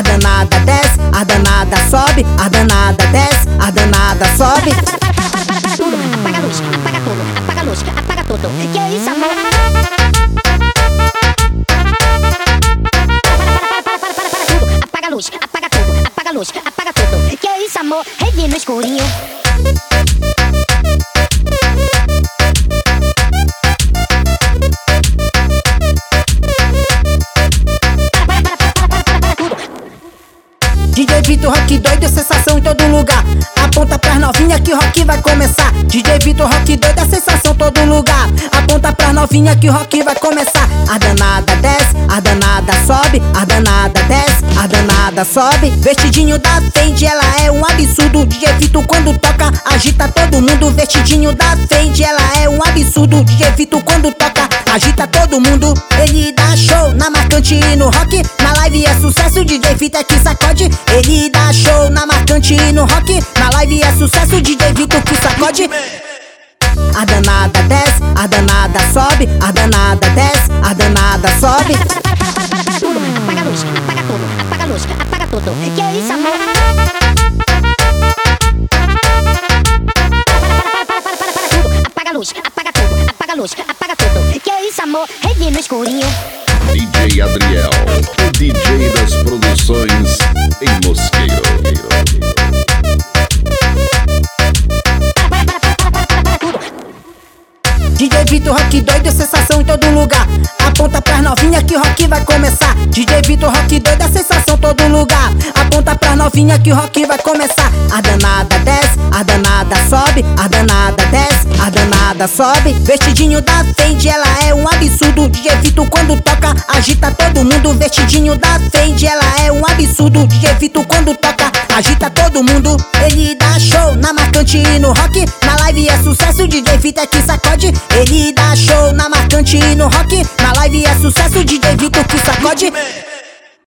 a danada desce, a danada sobe, a danada desce, a danada sobe. tudo, apaga a luz, apaga tudo, apaga a luz, apaga tudo. Que é isso, amor? apaga a luz, apaga tudo, apaga a luz, apaga tudo. Que é isso, amor? Revi no escurinho. DJ Vitor Rock doido, sensação em todo lugar. Aponta pras novinha que o rock vai começar. DJ Vitor Rock doido, sensação em todo lugar. Aponta pras novinha que o rock vai começar. A danada desce, a danada sobe, a danada desce, a danada sobe. Vestidinho da Fendi, ela é um absurdo. DJ Vitor quando toca, agita todo mundo. Vestidinho da Fendi, ela é um absurdo. DJ Vitor quando toca, agita todo mundo. Ele dá show na marcante e no rock. Live é sucesso, DJ Vitor é que sacode. Ele dá show na marcante e no rock. Na live é sucesso, DJ Vitor que sacode. A danada desce, a danada sobe, a danada desce, a danada sobe. tudo, apaga a luz, apaga tudo, apaga a luz, apaga tudo. Que é isso, amor? tudo, apaga a luz, apaga tudo, apaga a luz, apaga tudo. Que é isso, amor? Revi no escurinho. DJ Adriel, DJ Vitor Rock doido, sensação em todo lugar. Aponta pras novinha que o rock vai começar. DJ Vitor Rock doido, sensação em todo lugar. Aponta pras novinha que o rock vai começar. A danada desce, a danada sobe, a danada desce, a danada sobe. Vestidinho da Fendi, ela é um absurdo. DJ Vitor quando toca, agita todo mundo. Vestidinho da Fendi, ela é um absurdo. DJ Vitor quando toca, agita todo mundo. Ele dá show na marcante e no rock. Na live é DJ Vitor é que sacode. Ele dá show na marcante e no rock. Na live é sucesso, DJ Vitor que sacode.